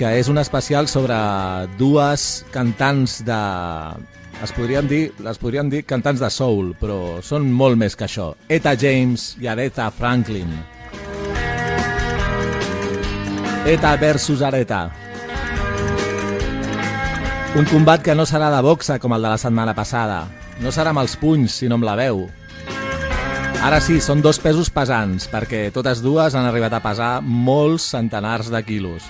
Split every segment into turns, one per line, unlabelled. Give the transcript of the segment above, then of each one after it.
que és un especial sobre dues cantants de... Es podríem dir, les podríem dir cantants de soul, però són molt més que això. Eta James i Aretha Franklin. Eta versus Aretha. Un combat que no serà de boxa com el de la setmana passada. No serà amb els punys, sinó amb la veu. Ara sí, són dos pesos pesants, perquè totes dues han arribat a pesar molts centenars de quilos.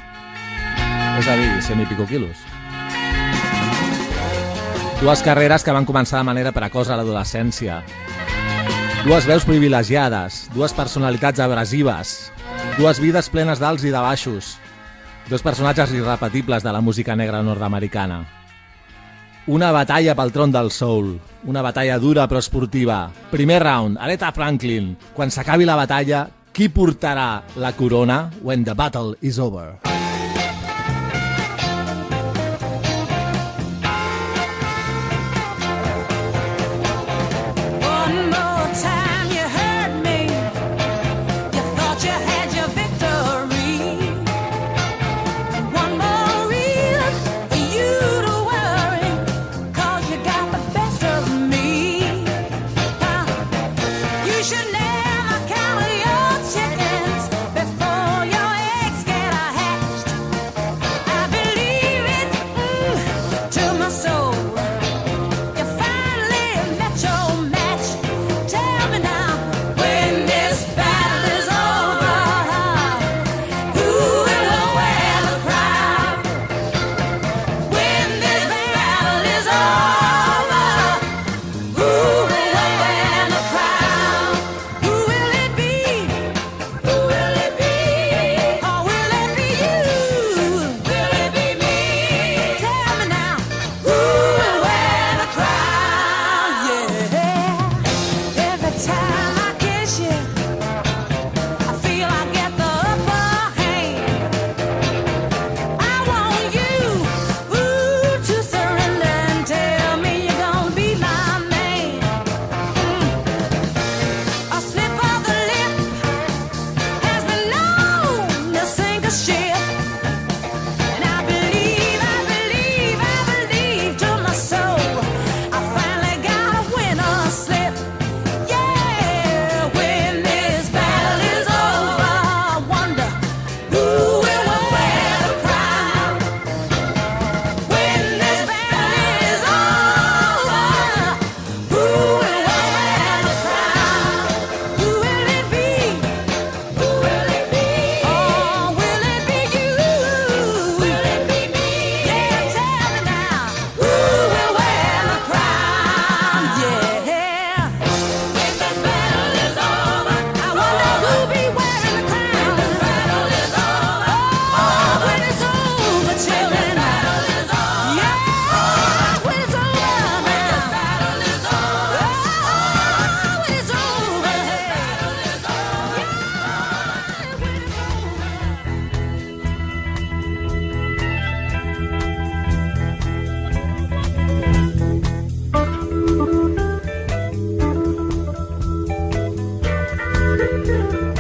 És a dir, cent i pico quilos. Dues carreres que van començar de manera precoç a l'adolescència. Dues veus privilegiades, dues personalitats abrasives, dues vides plenes d'alts i de baixos, dos personatges irrepetibles de la música negra nord-americana. Una batalla pel tron del soul, una batalla dura però esportiva. Primer round, Aretha Franklin. Quan s'acabi la batalla, qui portarà la corona when the battle is over?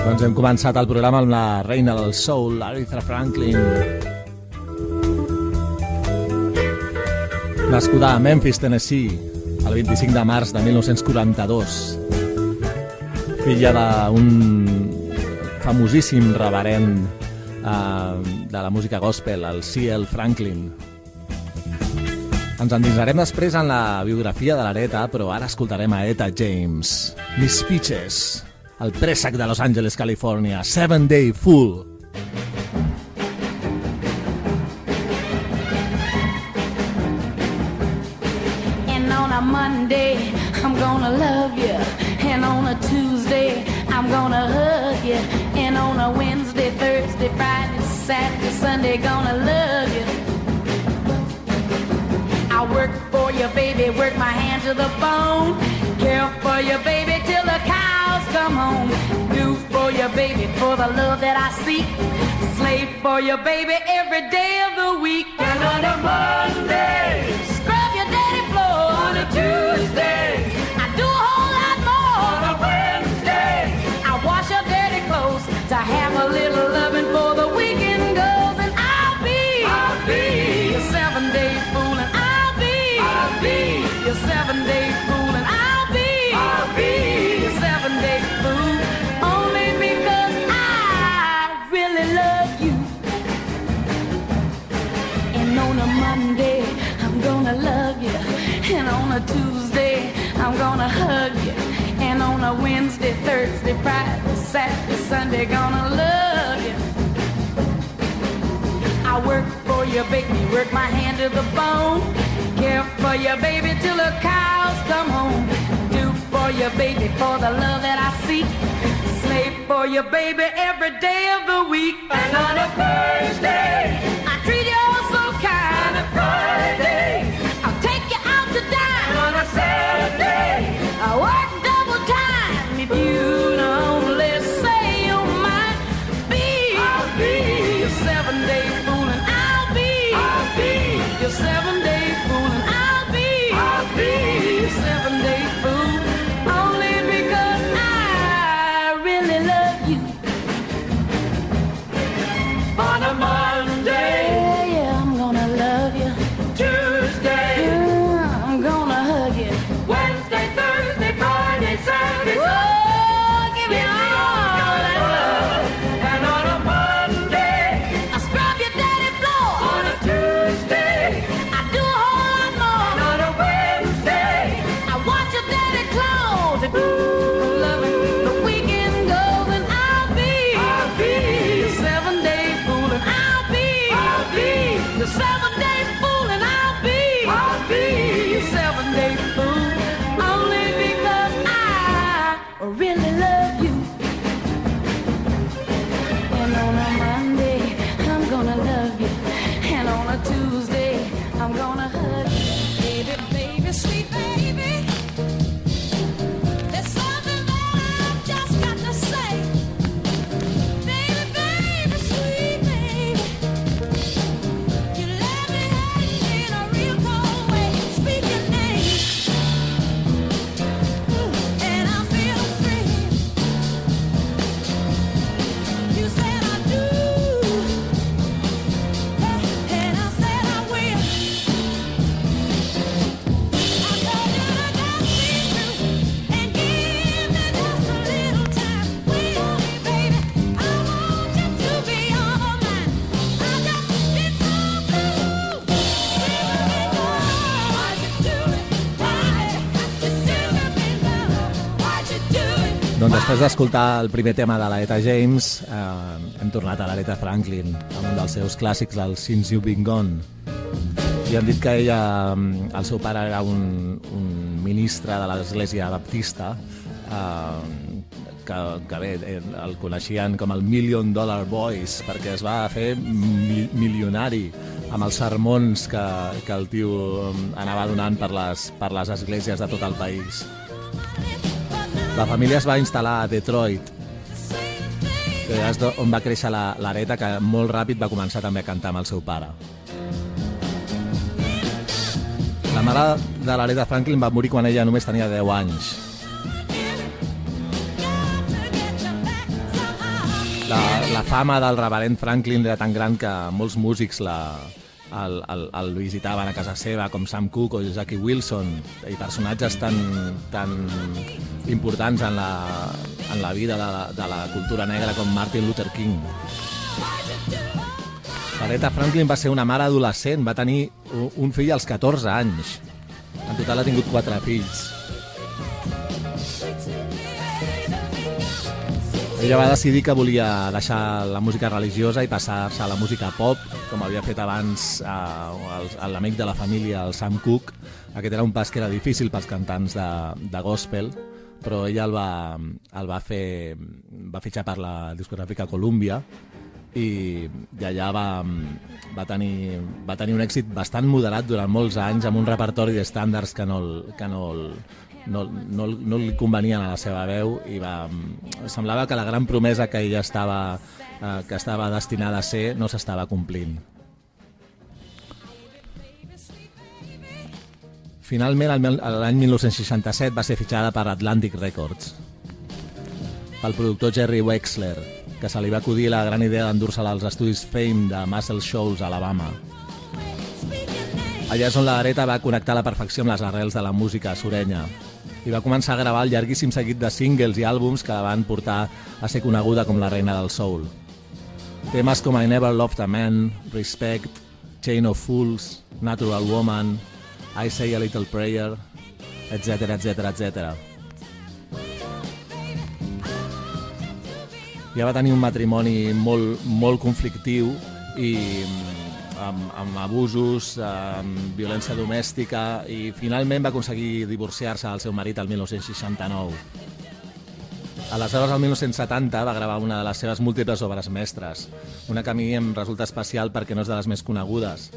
Doncs hem començat el programa amb la reina del soul, Aretha Franklin. Nascuda a Memphis, Tennessee, el 25 de març de 1942. Filla d'un famosíssim reverent eh, de la música gospel, el C.L. Franklin. Ens endinsarem després en la biografia de l'Areta, però ara escoltarem a Eta James. Miss Peaches, el préssec de Los Angeles, Califòrnia. Seven Day Fool.
And on a Monday, I'm gonna love you. And on a Tuesday, I'm gonna hug you. And on a Wednesday, Thursday, Friday, Saturday, Sunday, gonna love you. I work for you, baby, work my hand to the bone. Care for you, baby, come home. Do for you, baby, for the love that I seek. Slave for you, baby, every day of the week. And on a Monday,
Saturday, Sunday, gonna love you. I work for you, baby, work my hand to the bone. Care for you, baby, till the cows come home. Do for you, baby, for the love that I seek. Slave for you, baby, every day of the week. And on a Thursday,
després d'escoltar el primer tema de l'Aretha James, eh, hem tornat a l'Aretha Franklin, amb un dels seus clàssics, el Since You've Been Gone. I han dit que ella, mm, el seu pare era un, un ministre de l'església baptista, eh, que, que bé, eh, el coneixien com el Million Dollar Boys, perquè es va fer mi milionari amb els sermons que, que el tio mm, anava donant per les, per les esglésies de tot el país. La família es va instal·lar a Detroit, on va créixer la- l'Areta, que molt ràpid va començar també a cantar amb el seu pare. La mare de l'Areta Franklin va morir quan ella només tenia 10 anys. La, la fama del reverend Franklin era tan gran que molts músics la, el, el, el visitaven a casa seva, com Sam Cooke o Jackie Wilson, i personatges tan, tan importants en la, en la vida de la, de la cultura negra com Martin Luther King. Aretha Franklin va ser una mare adolescent, va tenir un fill als 14 anys. En total ha tingut quatre fills. Ella va decidir que volia deixar la música religiosa i passar-se a la música pop, com havia fet abans eh, l'amic de la família, el Sam Cooke. Aquest era un pas que era difícil pels cantants de, de gospel, però ella el va, el va fer va fitxar per la discogràfica Columbia i, i allà va, va, tenir, va tenir un èxit bastant moderat durant molts anys amb un repertori d'estàndards que no, el- que no, el- no, no, no li convenien a la seva veu i va, semblava que la gran promesa que ella estava, eh, que estava destinada a ser no s'estava complint. Finalment, l'any 1967 va ser fitxada per Atlantic Records pel productor Jerry Wexler, que se li va acudir la gran idea d'endur-se-la als estudis Fame de Muscle Shoals, Alabama. Allà és on la Areta va connectar la perfecció amb les arrels de la música surenya i va començar a gravar el llarguíssim seguit de singles i àlbums que la van portar a ser coneguda com la reina del soul. Temes com I Never Loved a Man, Respect, Chain of Fools, Natural Woman, I Say a Little Prayer, etc etc etc. Ja va tenir un matrimoni molt, molt conflictiu i amb, amb abusos, amb violència domèstica i finalment va aconseguir divorciar-se del seu marit el 1969. Aleshores, el 1970, va gravar una de les seves múltiples obres mestres, una que a mi em resulta especial perquè no és de les més conegudes.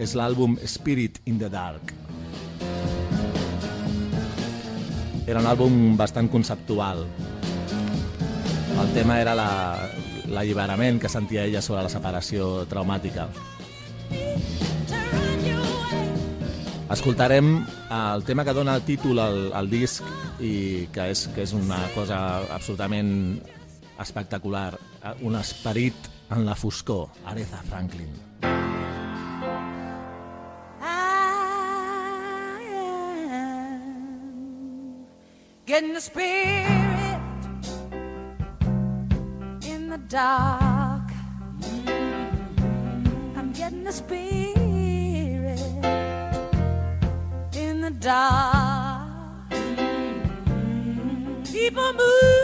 És l'àlbum Spirit in the Dark. Era un àlbum bastant conceptual. El tema era l'alliberament la, que sentia ella sobre la separació traumàtica. Escoltarem eh, el tema que dona el títol al, al disc i que és, que és una cosa absolutament espectacular, eh, un esperit en la foscor, Aretha Franklin.
Getting the spirit in the dark. spirit in the dark. People move.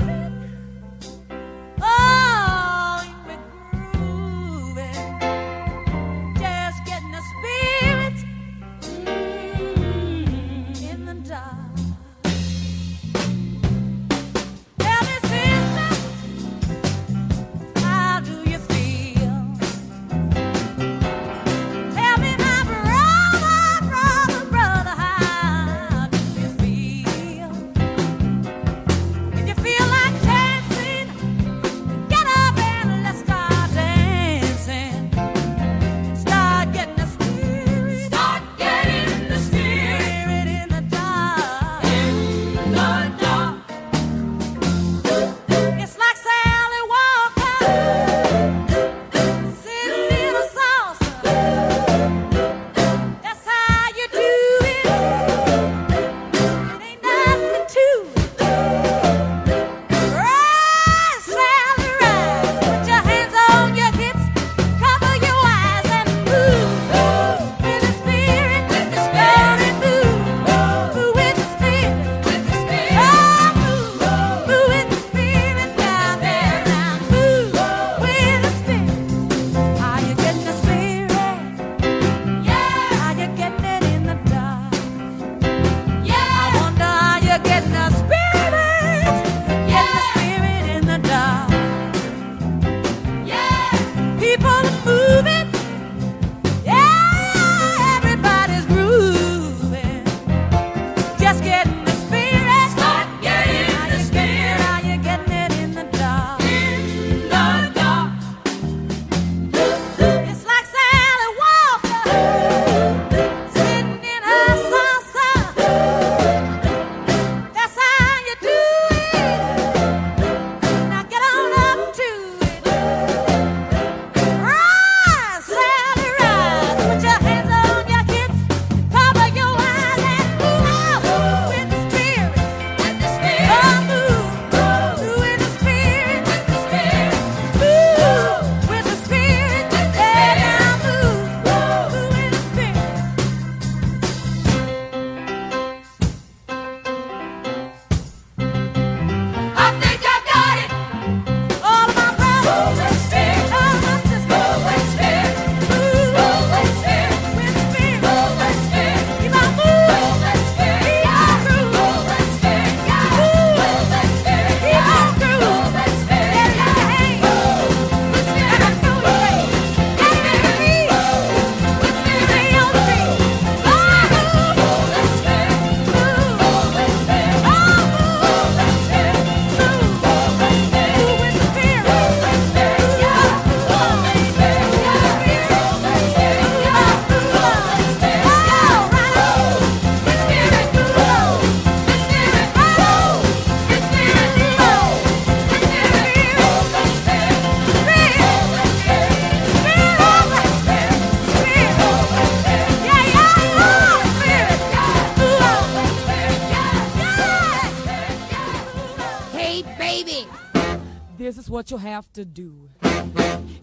what you have to do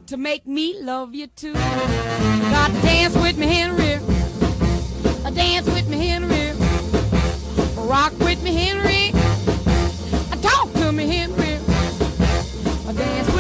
to make me love you too. You gotta dance with me, Henry. A dance with me, Henry.
Rock with me, Henry. Talk to me, Henry. A dance.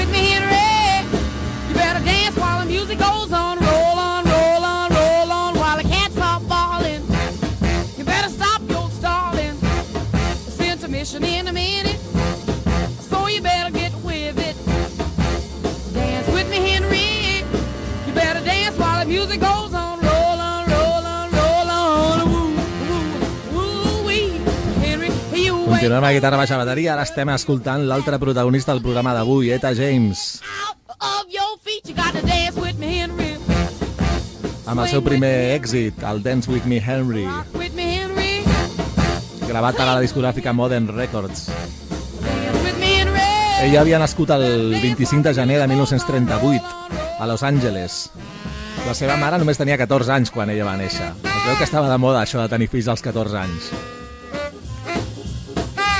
Continuem a guitarra, baixa, bateria. Ara estem escoltant l'altre protagonista del programa d'avui, Eta James, amb el seu primer èxit, el Dance With Me Henry, gravat a la discogràfica Modern Records. Ella havia nascut el 25 de gener de 1938 a Los Angeles. La seva mare només tenia 14 anys quan ella va néixer. Es veu que estava de moda això de tenir fills als 14 anys.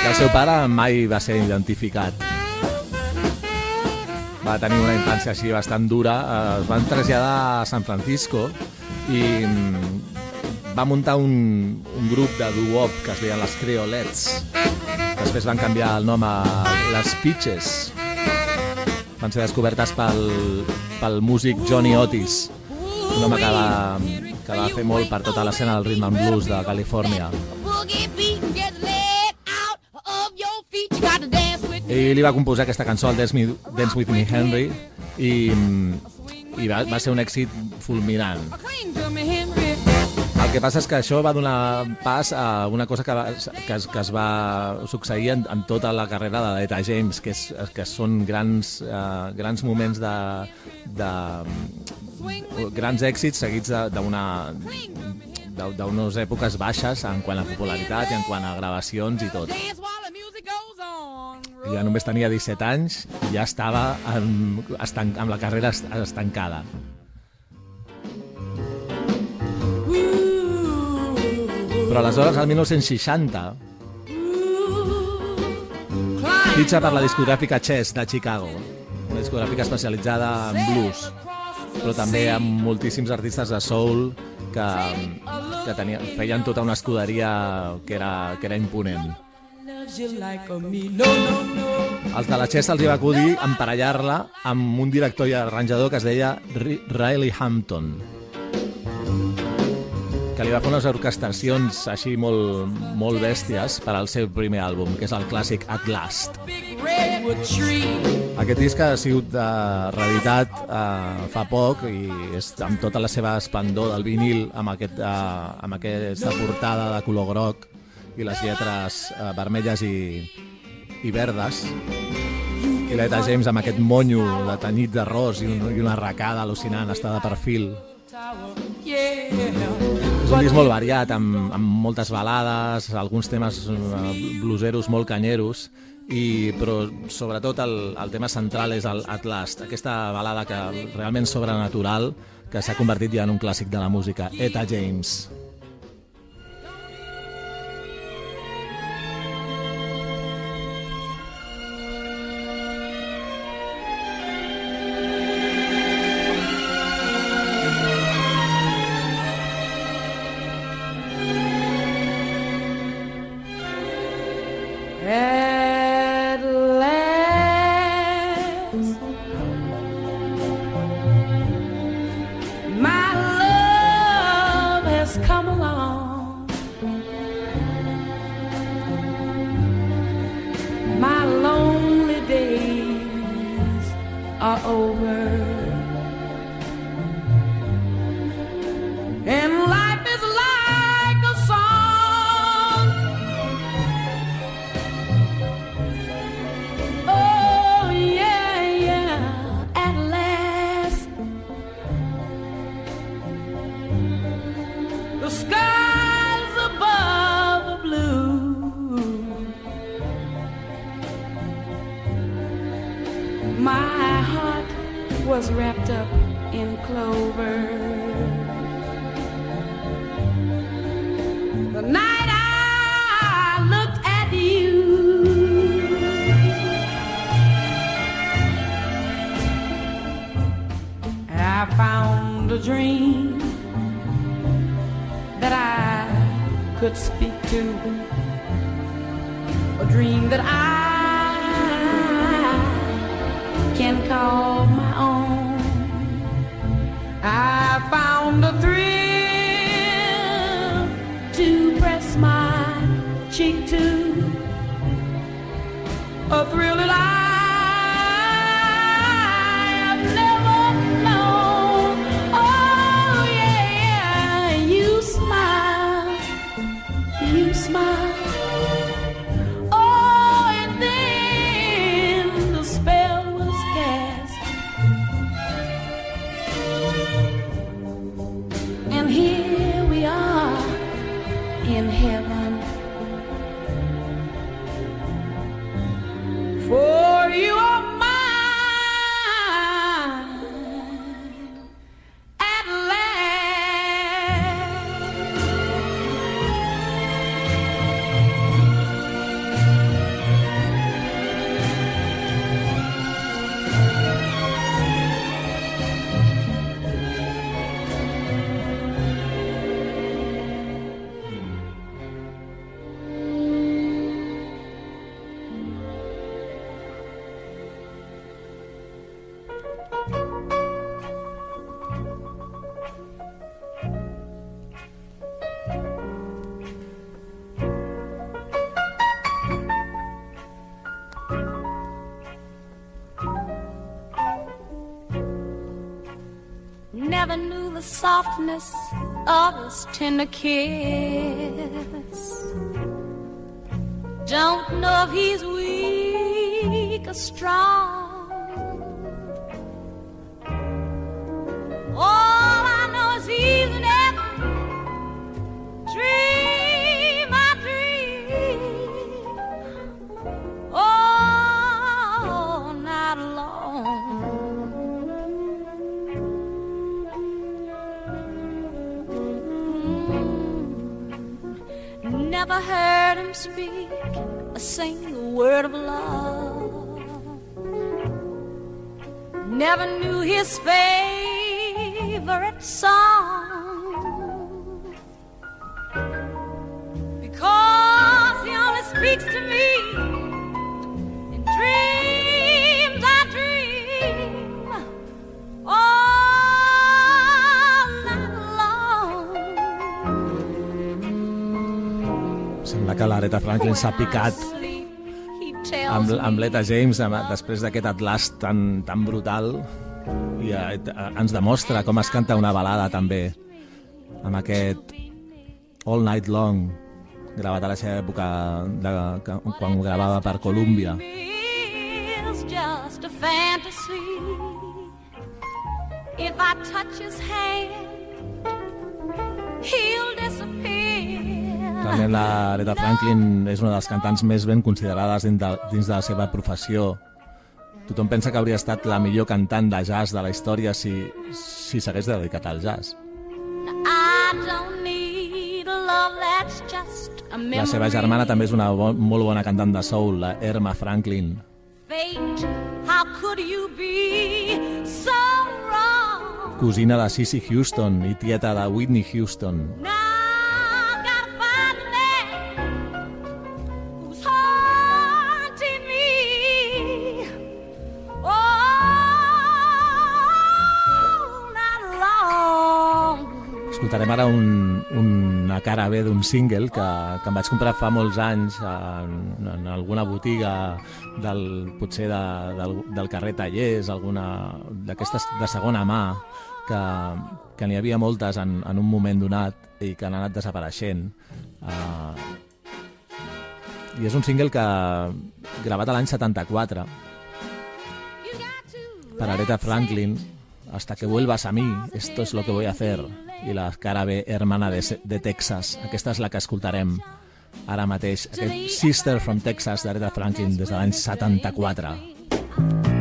I el seu pare mai va ser identificat. Va tenir una infància així bastant dura. Eh, Es van traslladar a San Francisco i mm, va muntar un, un grup de doo-wop que es deien les Creolets. Després van canviar el nom a les Peaches. Van ser descobertes pel, pel músic Johnny Otis, un home que va, que va fer molt per tota l'escena del rhythm and blues de Califòrnia. Ell li va composar aquesta cançó, el Dance, Me, Dance With Me Henry, i, i va, va ser un èxit fulminant. El que passa és que això va donar pas a una cosa que, va, que, es, que es va succeir en, en tota la carrera de l'Eta James, que, és, que són grans, uh, grans moments de, de grans èxits seguits d'una d'unes èpoques baixes en quant a popularitat i en quant a gravacions i tot.
Dance while the music goes on.
Ja només tenia 17 anys i ja estava amb, estanc, amb la carrera est- estancada. Però aleshores, al 1960, fitxa per la discogràfica Chess de Chicago, una discogràfica especialitzada en blues, però també amb moltíssims artistes de soul que, que tenien, feien tota una escuderia que era, que era imponent. Els de la Chess els hi va acudir emparellar-la amb un director i arranjador que es deia Ri- Riley Hampton. Que li va fer unes orquestacions així molt, molt bèsties per al seu primer àlbum, que és el clàssic At Last. Aquest disc ha sigut de reeditat eh, fa poc i és amb tota la seva esplendor del vinil, amb, aquest, eh, amb aquesta portada de color groc i les lletres eh, vermelles i, i verdes. I l'Eta James amb aquest monyo de tenyit d'arròs i, un, i una arracada al·lucinant, està de perfil. És un disc molt variat, amb, amb moltes balades, alguns temes eh, bluseros molt canyeros, i, però sobretot el, el tema central és el At Last, aquesta balada que realment sobrenatural que s'ha convertit ja en un clàssic de la música, Eta James.
I found a dream that I could speak to. a dream that I can call my own. I found a thrill to press my cheek to, a thrill that I softness of his tender kiss. Don't know if he's weak or strong. Never heard him speak a single word of love. Never knew his favorite song. Because he only speaks to
que l'Aretha Franklin s'ha picat amb, amb l'Eta James amb, després d'aquest Atlas tan, tan brutal i eh, eh, ens demostra com es canta una balada també amb aquest All Night Long gravat a la seva època de, que, quan ho gravava per Columbia
a. If I touch his hand, he'll disappear.
Realment l'Aretha Franklin és una de les cantants més ben considerades dins de, dins de la seva professió. Tothom pensa que hauria estat la millor cantant de jazz de la història si, si s'hagués dedicat al jazz. La seva germana també és una bo molt bona cantant de soul, la Erma Franklin.
Fate, how could you be so wrong?
Cosina de Cissy Houston i tieta de Whitney Houston.
Now
Escoltarem ara un, una cara B d'un single que, que em vaig comprar fa molts anys en, en alguna botiga del, potser de, del, del carrer Tallers, alguna d'aquestes de segona mà, que, que n'hi havia moltes en, en un moment donat i que han anat desapareixent. Uh, I és un single que gravat l'any 74
You got to
para Aretha Franklin, hasta que vuelvas a mí, esto es lo que voy a hacer. I la cara B, hermana de, de Texas. Aquesta és la que escoltarem ara mateix. Aquest Sister from Texas d'Aretha Franklin des de l'any 74.
The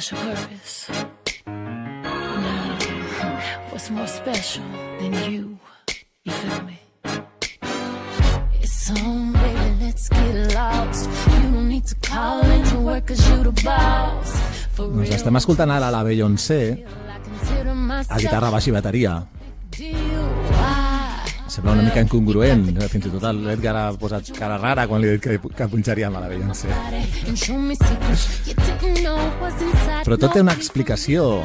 special purpose. Now, what's more special than you? You feel me? It's on, baby, let's get lost. You don't need to call into work cause you the boss. For
Doncs
real.
estem escoltant ara la Beyoncé a guitarra, baix i bateria. Sembla una mica incongruent. eh? Fins i tot l'Edgar ha posat cara rara quan li he dit que, que punxaríem a la Beyoncé. Però tot té una explicació.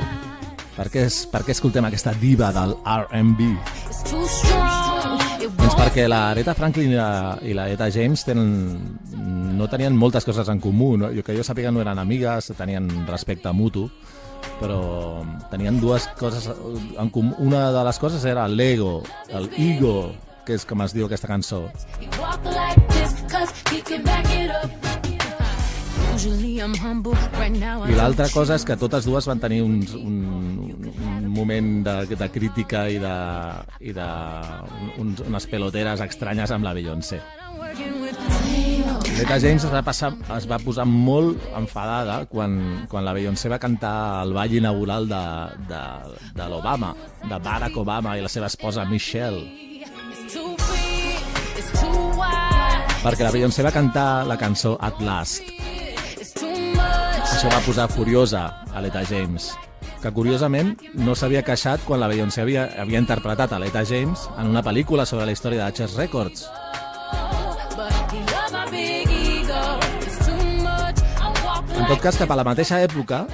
Per què, és, per què escoltem aquesta diva del R&B? Doncs perquè la Aretha Franklin i la, i la Eta James tenen, no tenien moltes coses en comú. No? Jo, que jo sàpiga no eren amigues, tenien respecte mutu, però tenien dues coses en comú. Una de les coses era l'ego, el ego, que és com es diu aquesta cançó. I l'altra cosa és que totes dues van tenir un, un, un moment de, de crítica i de, i de un, unes peloteres estranyes amb la Beyoncé. L'Eta James es va, passar, es va posar molt enfadada quan, quan la Beyoncé va cantar el ball inaugural de, de, de l'Obama, de Barack Obama i la seva esposa Michelle. Perquè la Beyoncé va cantar la cançó At Last. Això va posar furiosa a l'Eta James, que curiosament no s'havia queixat quan la Beyoncé havia, havia interpretat a l'Eta James en una pel·lícula sobre la història de Chess Records. Tot cas, cap a la mateixa època,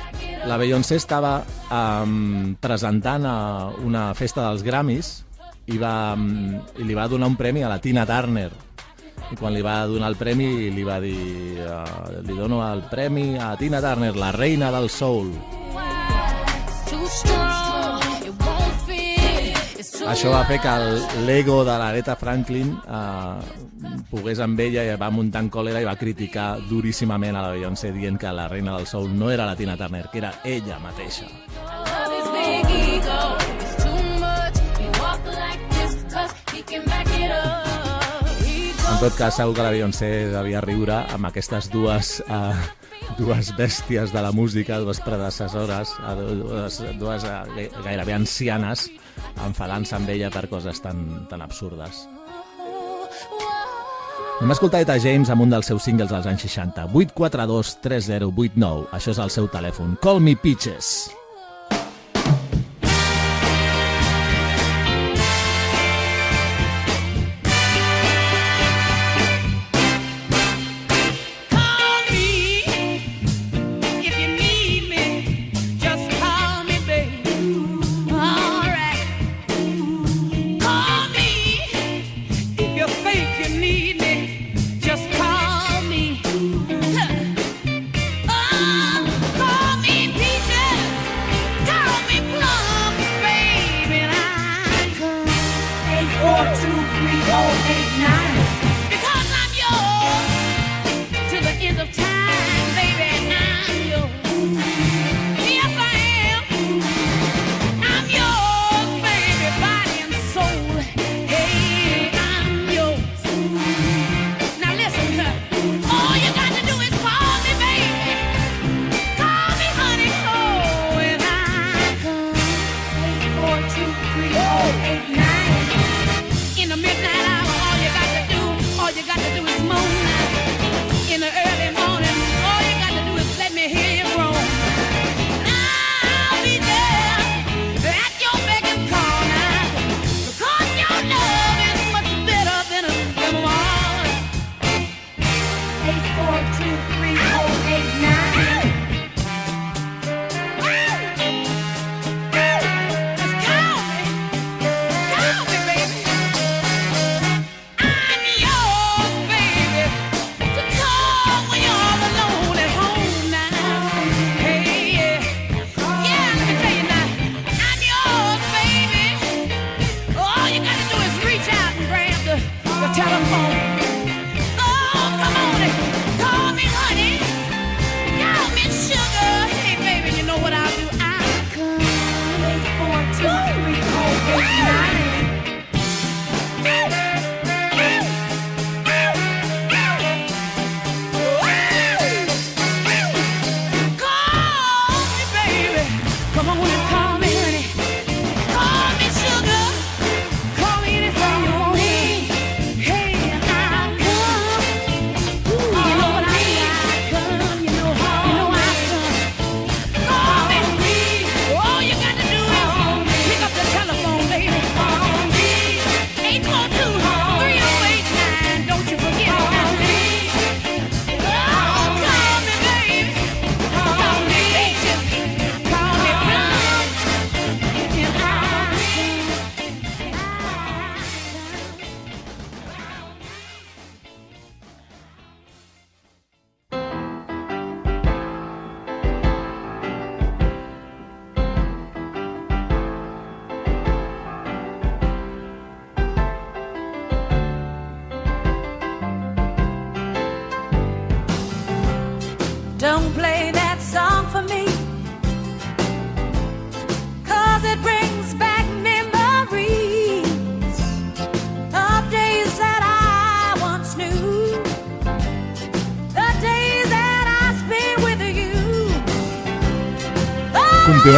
la Beyoncé estava um, presentant a una festa dels Grammys i, va, um, i li va donar un premi a la Tina Turner. I quan li va donar el premi, li va dir uh, li dono el premi a Tina Turner, la reina del soul.
Això va fer que l'ego de l'Aretha Franklin eh, pogués amb ella i va muntar en còlera i va criticar duríssimament a la Beyoncé dient que la reina del soul no era la Tina Turner, que era ella mateixa. En tot cas, segur que la Beyoncé devia riure amb aquestes dues, uh, dues bèsties de la música, dues predecessores, uh, dues, dues uh, gairebé ancianes, enfadant-se amb ella per coses tan, tan absurdes. Hem escoltat Eta James amb un dels seus singles dels anys 60, 842 3089, això és el seu telèfon. Call me Peaches.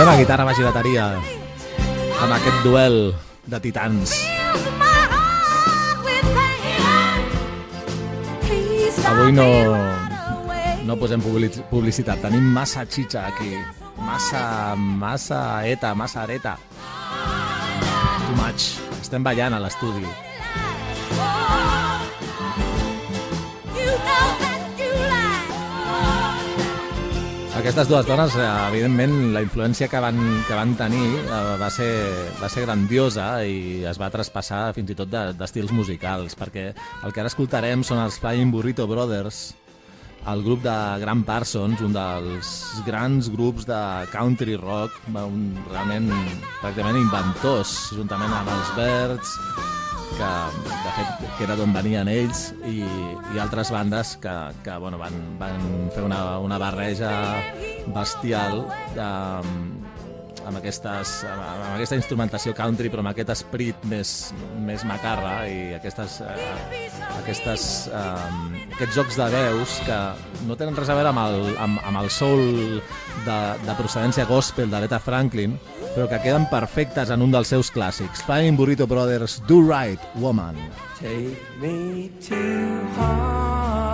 Continuem a guitarra, baix i bateria amb aquest duel de titans. Avui no, no posem publici- publicitat. Tenim massa xitxa aquí. Massa, massa eta, massa areta. Too much. Estem ballant a l'estudi. Aquestes dues dones, eh, evidentment, la influència que van, que van tenir eh, va, ser, va ser grandiosa i es va traspassar fins i tot de- d'estils musicals, perquè el que ara escoltarem són els Flying Burrito Brothers,
el grup de Grand Parsons, un dels grans grups de country rock, un, realment pràcticament inventors, juntament amb els Birds, que de fet que era d'on venien ells, i, i altres bandes que, que bueno, van, van fer una, una barreja bestial de, amb, aquestes, amb, amb aquesta instrumentació country, però amb aquest esperit més, més macarra i aquestes, eh, aquestes, eh, aquests jocs de veus que no tenen res a veure amb el, amb, amb el soul de, de procedència gospel d'Aretha Franklin, però que queden perfectes en un dels seus clàssics. Flying Burrito Brothers, Do Right, Woman.
Take me to heart,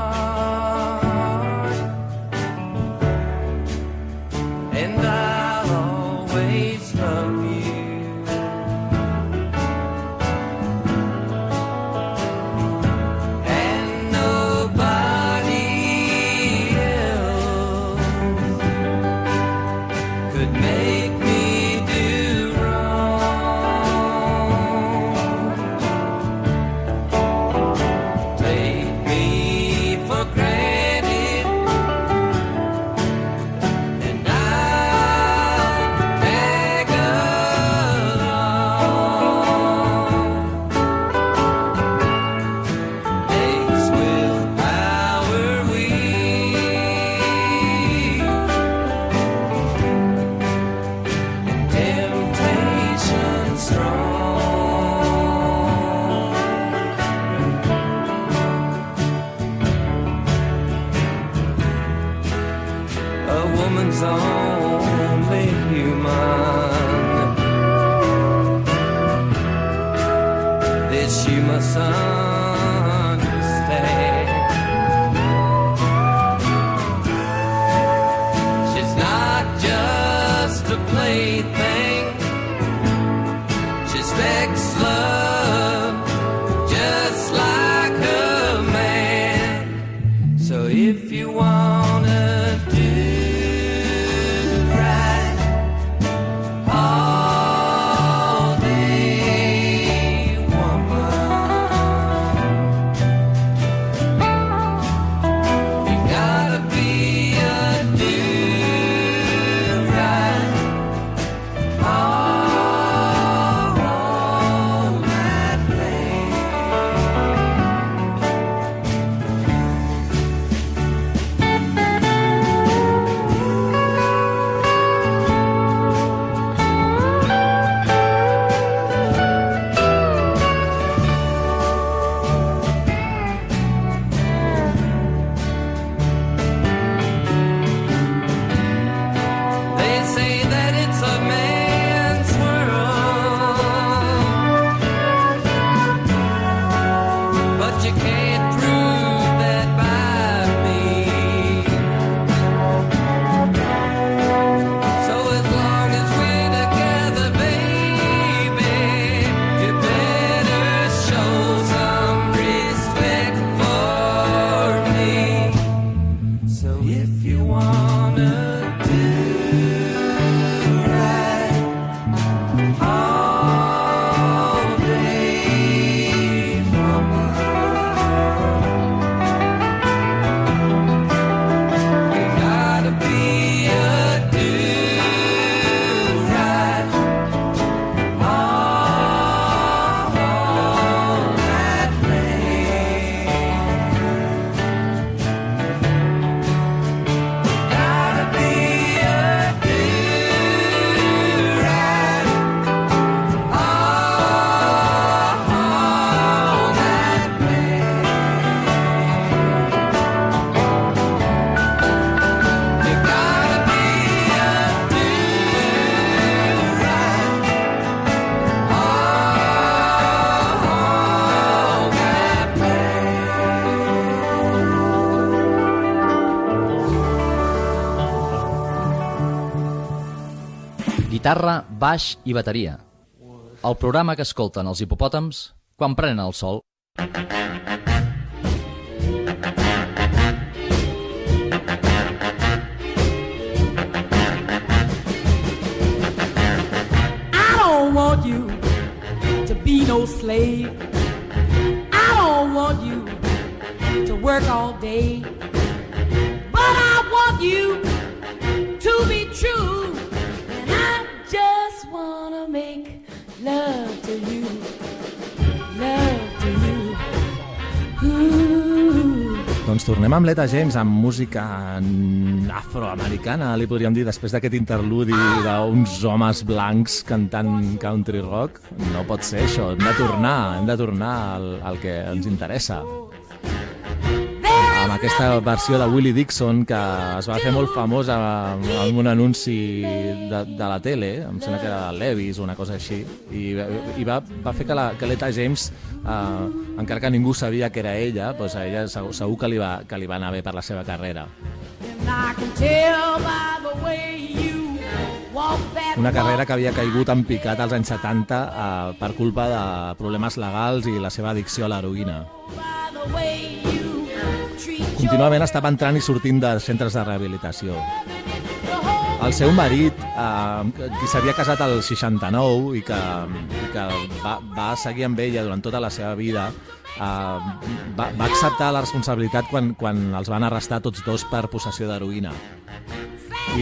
Guitarra, baix i bateria. El programa que escolten els hipopòtams quan prenen el sol.
I
amb l'Eta James, amb música afroamericana, li podríem dir, després d'aquest interludi d'uns homes blancs cantant country rock. No pot ser això, hem de tornar, hem de tornar al, al que ens interessa. Amb aquesta versió de Willie Dixon, que es va fer molt famós amb, amb un anunci de, de la tele, em sembla que era de Levis o una cosa així, i, i va, va fer que la- que l'Eta James, eh, encara que ningú sabia que era ella, doncs a ella segur, segur que, li va, que li va anar bé per la seva carrera. Una carrera que havia caigut en picat als anys 70 eh, per culpa de problemes legals i la seva addicció a l'heroïna. Contínuament estava entrant i sortint de centres de rehabilitació. El seu marit, eh, qui s'havia casat al 69 i que, i que va, va seguir amb ella durant tota la seva vida, eh, va, va acceptar la responsabilitat quan, quan els van arrestar tots dos per possessió d'heroïna.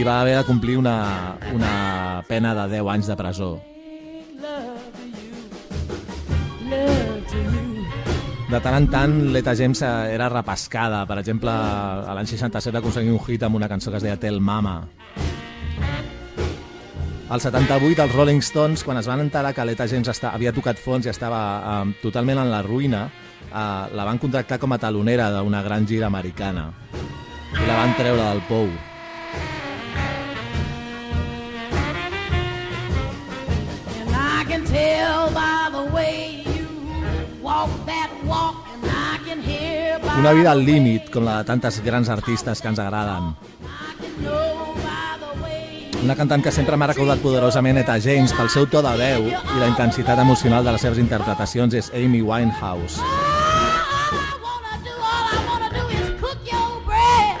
I va haver de complir una, una pena de 10 anys de presó. De tant en tant, l'Eta James eh, era repescada. Per exemple, a l'any 67 va aconseguir un hit amb una cançó que es deia Tell Mama. Al 78, els Rolling Stones, quan es van enterar que l'Eta James està, havia tocat fons i estava eh, totalment en la ruïna, eh, la van contractar com a talonera d'una gran gira americana. I la van treure del pou.
And I can tell by the way
Una vida al límit, com la de tantes grans artistes que ens agraden. Una cantant que sempre m'ha recordat poderosament Eta James pel seu to de veu i la intensitat emocional de les seves interpretacions és Amy Winehouse.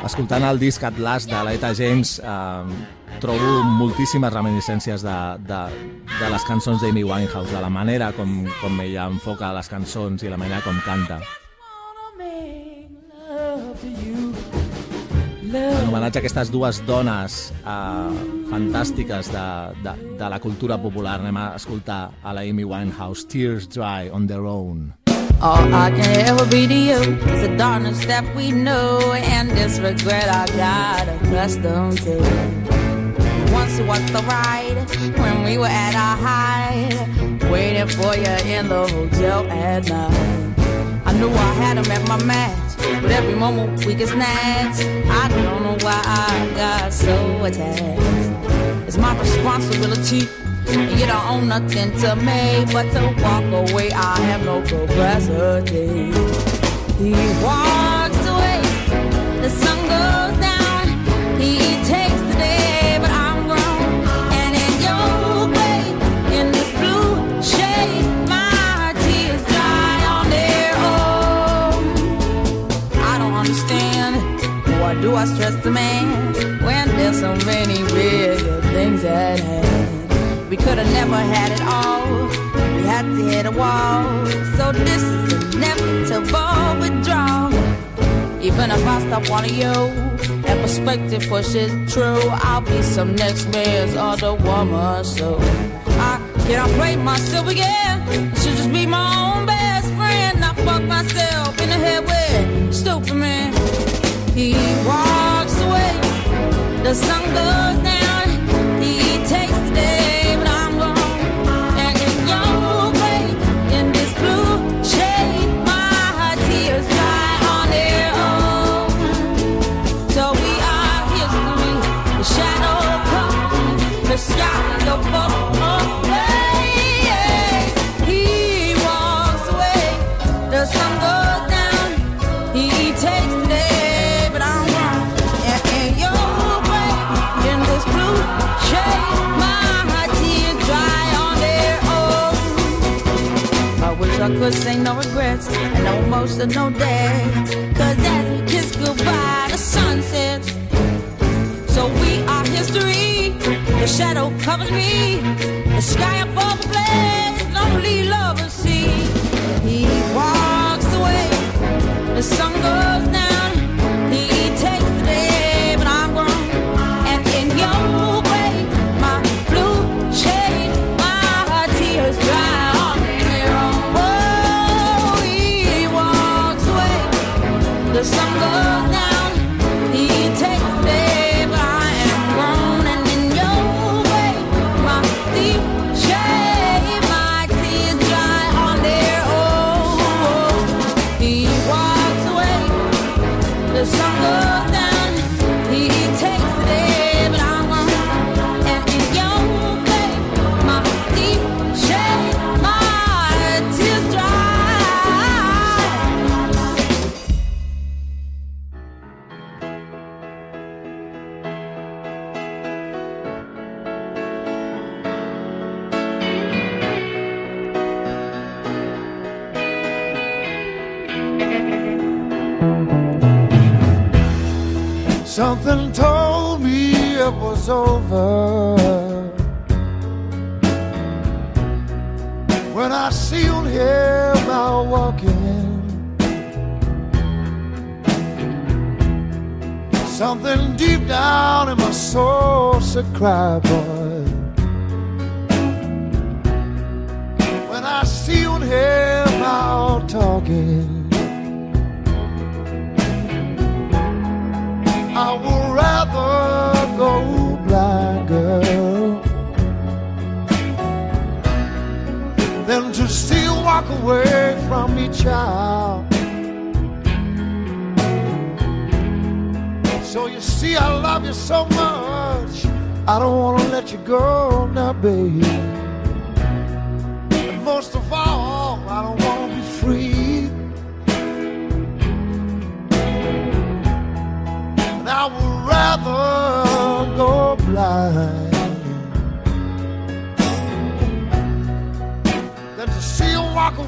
Escoltant el disc Atlas de l'Eta James eh, trobo moltíssimes reminiscències de, de, de les cançons d'Amy Winehouse, de la manera com, com ella enfoca les cançons i la manera com canta. En homenatge a aquestes dues dones eh, fantàstiques de, de, de la cultura popular, anem a escoltar a la Amy Winehouse, Tears Dry on Their Own.
All I can ever be to you is the darkness that we know and this regret I got accustomed to. Once it was the ride when we were at our height, waiting for you in the hotel at night. I knew I had him at my match, but every moment we get snatched. I don't know why I got so attached. It's my responsibility. And you don't own nothing to me but to walk away. I have no capacity. He walks away, the sun I stress the man when there's so many bigger things at hand? We could have never had it all. We had to hit a wall. So this is inevitable withdrawal. Even if I stop wanting you, that perspective pushes true. I'll be some next man's other woman. So I cannot play myself again. I should just be my own best no regrets and no emotional day. Cause as we kiss goodbye, the sun sets. So we are history. The shadow covers me. The sky above the blaze, lonely lovers see. He walks away. The sun goes down.
Something told me it was over. When I seen him out walking, something deep down in my soul said, "Cry, boy." When I seen him out talking. Away from me, child. So you see, I love you so much, I don't want to let you go now, baby.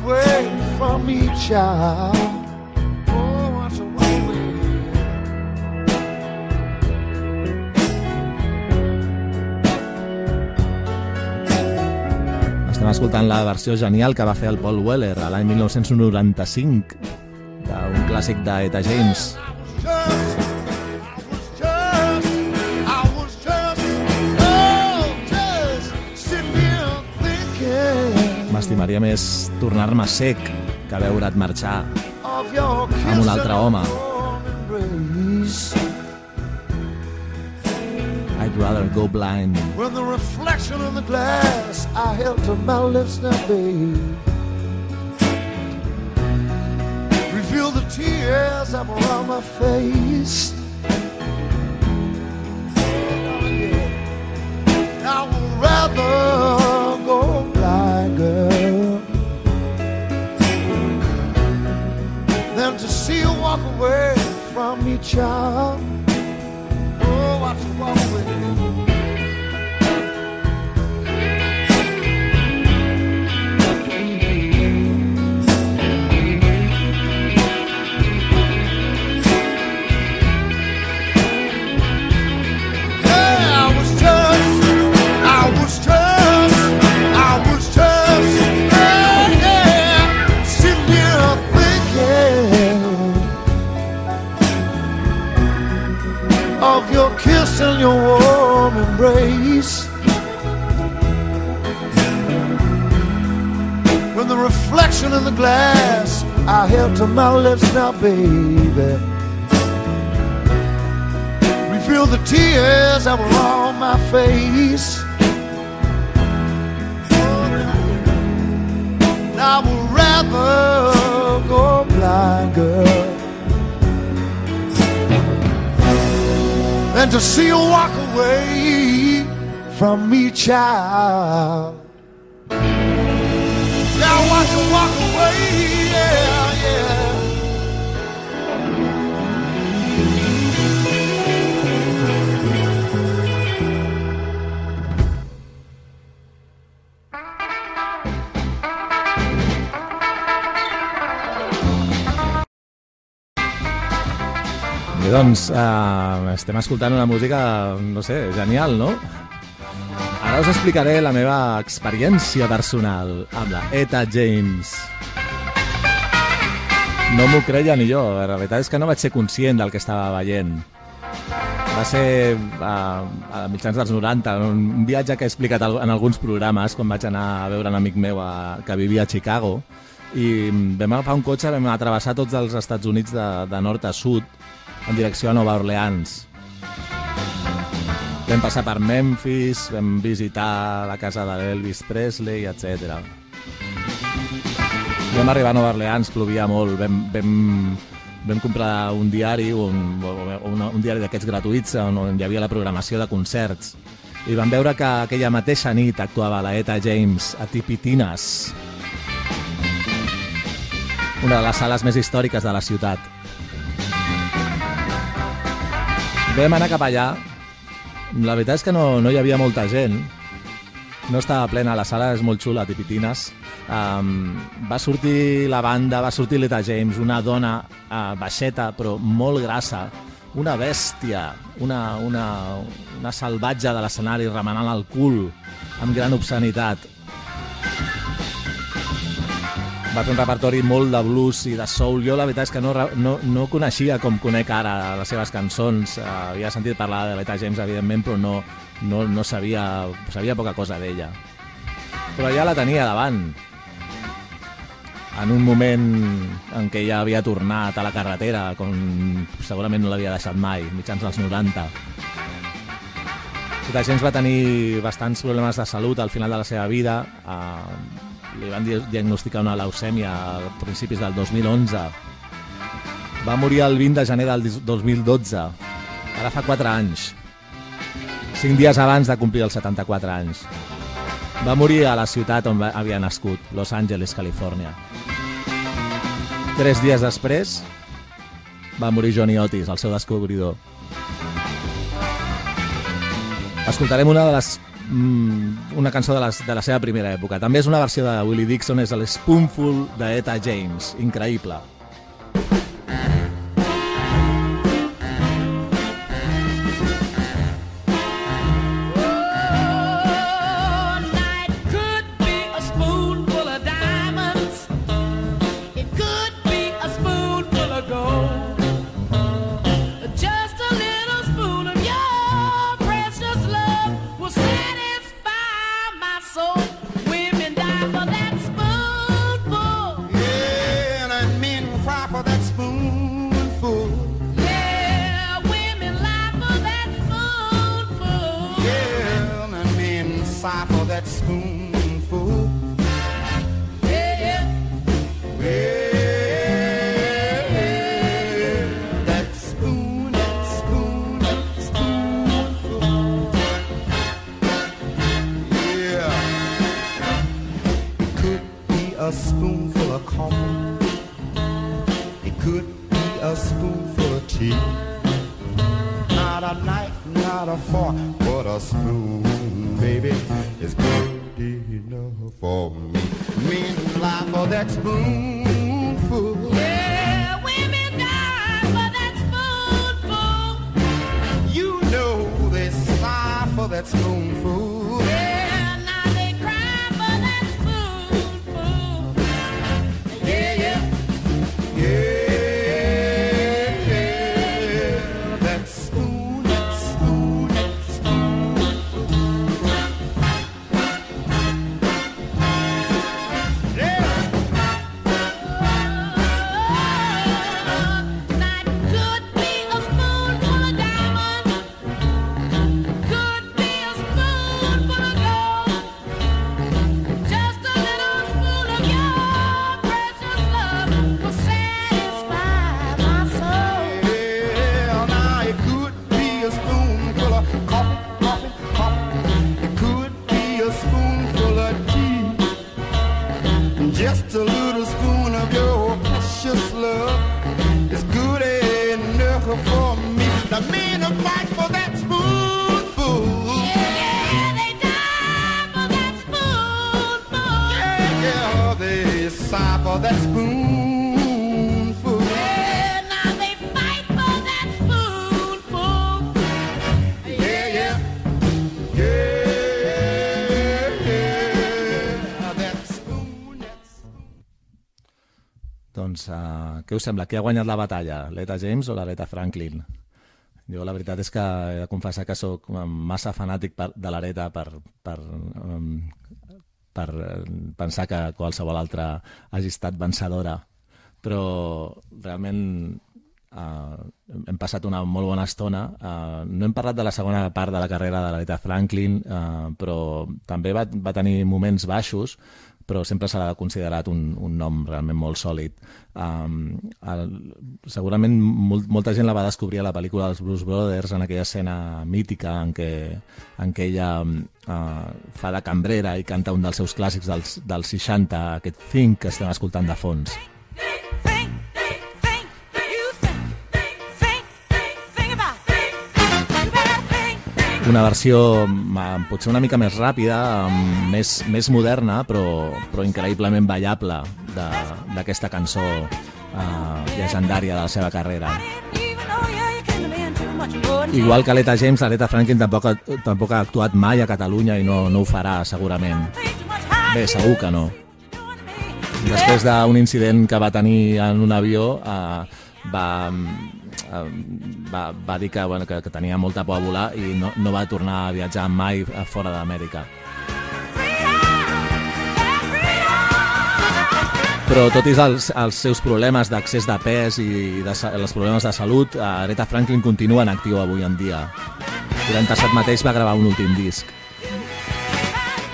Away from me, child. Oh, away.
Estem escoltant la versió genial que va fer el Paul Weller a l'any 1995 d'un clàssic d'Eta James.
Just, I
M'estimaria més tornar-me sec que veure't marxar.
of
Amb un altre home. I'd rather go blind.
When the reflection in the glass I held to my lips now, babe, revealed the tears were on my face. I would rather away from me, child. Reflection in the glass I held to my lips now, baby reveal the tears that were on my face. And I would rather go blind, girl, than to see you walk away from me, child. Now you walk away, yeah, yeah.
Doncs, eh, estem escoltant una música, no sé, genial, no? Ara us explicaré la meva experiència personal amb la Eta James. No m'ho creia ni jo, la veritat és que no vaig ser conscient del que estava veient. Va ser a, a mitjans dels 90, un viatge que he explicat en alguns programes quan vaig anar a veure un amic meu a, que vivia a Chicago i vam agafar un cotxe, vam atravessar tots els Estats Units de, de nord a sud en direcció a Nova Orleans. Vam passar per Memphis, vam visitar la casa de l'Elvis Presley, etc. Vam arribar a Nova Orleans, plovia molt, vam, vam, vam comprar un diari, un, un, un diari d'aquests gratuïts on, hi havia la programació de concerts i vam veure que aquella mateixa nit actuava la Eta James a Tipitinas, una de les sales més històriques de la ciutat. Vam anar cap allà. La veritat és que no, no hi havia molta gent. No estava plena, la sala és molt xula, Tipitines. Um, va sortir la banda, va sortir l'Eta James, una dona uh, baixeta però molt grassa, una bèstia, una, una, una salvatge de l'escenari remenant el cul amb gran obscenitat. Va fer un repertori molt de blues i de soul. Jo la veritat és que no, no, no coneixia com conec ara les seves cançons. Uh, havia sentit parlar de Beta James, evidentment, però no, no, no sabia, sabia poca cosa d'ella. Però ja la tenia davant. En un moment en què ja havia tornat a la carretera, com segurament no l'havia deixat mai, mitjans dels 90. Beta James va tenir bastants problemes de salut al final de la seva vida. Uh, li van di- diagnosticar una leucèmia a principis del 2011. Va morir el 20 de gener del dis- 2012. Ara fa 4 anys. 5 dies abans de complir els 74 anys. Va morir a la ciutat on havia nascut, Los Angeles, Califòrnia. Tres dies després va morir Johnny Otis, el seu descobridor. Escoltarem una de les una cançó de, les, de la seva primera època. També és una versió de Willie Dixon, és el Spoonful de Eta James. Increïble.
A spoonful of
coffee. It could be a spoonful of tea. Not a knife, not a fork, but a spoon, baby, is good enough for me. Men lie for that spoonful.
yeah, women die for that spoonful.
You know they sigh for that spoonful.
Yeah,
què us sembla? Qui ha guanyat la batalla? L'Eta James o l'Aretha Franklin? Jo la veritat és que he de confessar que sóc massa fanàtic per, de l'Areta per, per, um, per eh, pensar que qualsevol altra hagi estat vencedora. Però realment uh, hem passat una molt bona estona. Uh, no hem parlat de la segona part de la carrera de l'Aretha Franklin, uh, però també va, va tenir moments baixos, però sempre se l'ha considerat un, un nom realment molt sòlid. Um, el, segurament molt, molta gent la va descobrir a la pel·lícula dels Blues Brothers en aquella escena mítica en què, en què ella uh, fa de cambrera i canta un dels seus clàssics dels, dels 60, aquest Think que estem escoltant de fons.
Think, think,
Una versió mm, potser una mica més ràpida, mm, més, més moderna, però, però increïblement ballable d'aquesta cançó uh, llegendària de la seva carrera. Igual que l'Eta James, l'Eta Franklin tampoc, tampoc ha actuat mai a Catalunya i no, no ho farà, segurament. Bé, segur que no. Després d'un incident que va tenir en un avió, eh, va, eh, va, va dir que, bueno, que, que tenia molta por a volar i no, no va tornar a viatjar mai fora d'Amèrica. Però tot i els, els seus problemes d'accés de pes i de, els problemes de salut, eh, Aretha Franklin continua en actiu avui en dia. L'any passat mateix va gravar un últim disc.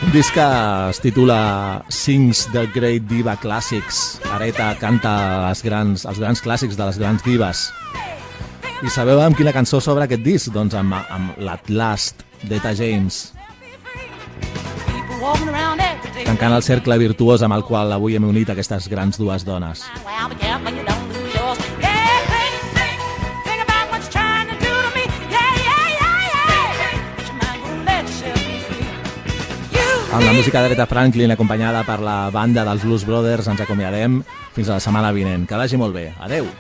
Un disc que es titula Sings the Great Diva Classics. Aretha canta les grans, els grans clàssics de les grans divas. I sabeu amb quina cançó s'obre aquest disc? Doncs amb, amb l'At Last d'Eta James. Tancant el cercle virtuós amb el qual avui hem unit aquestes grans dues dones. Amb la música d'Aretha Franklin acompanyada per la banda dels Blues Brothers ens acomiadem fins a la setmana vinent. Que vagi molt bé. Adeu!